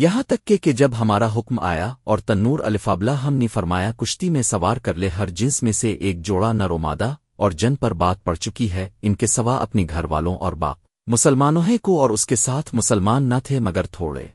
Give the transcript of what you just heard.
یہاں تک کہ کہ جب ہمارا حکم آیا اور تنور الفابلہ ہم نے فرمایا، کشتی میں سوار کر لے، ہر جنس میں سے ایک جوڑا نرومادہ اور جن پر بات پڑ چکی ہے، ان کے سوا اپنی گھر والوں اور باپ مسلمانوں کو اور اس کے ساتھ مسلمان نہ تھے مگر تھوڑے۔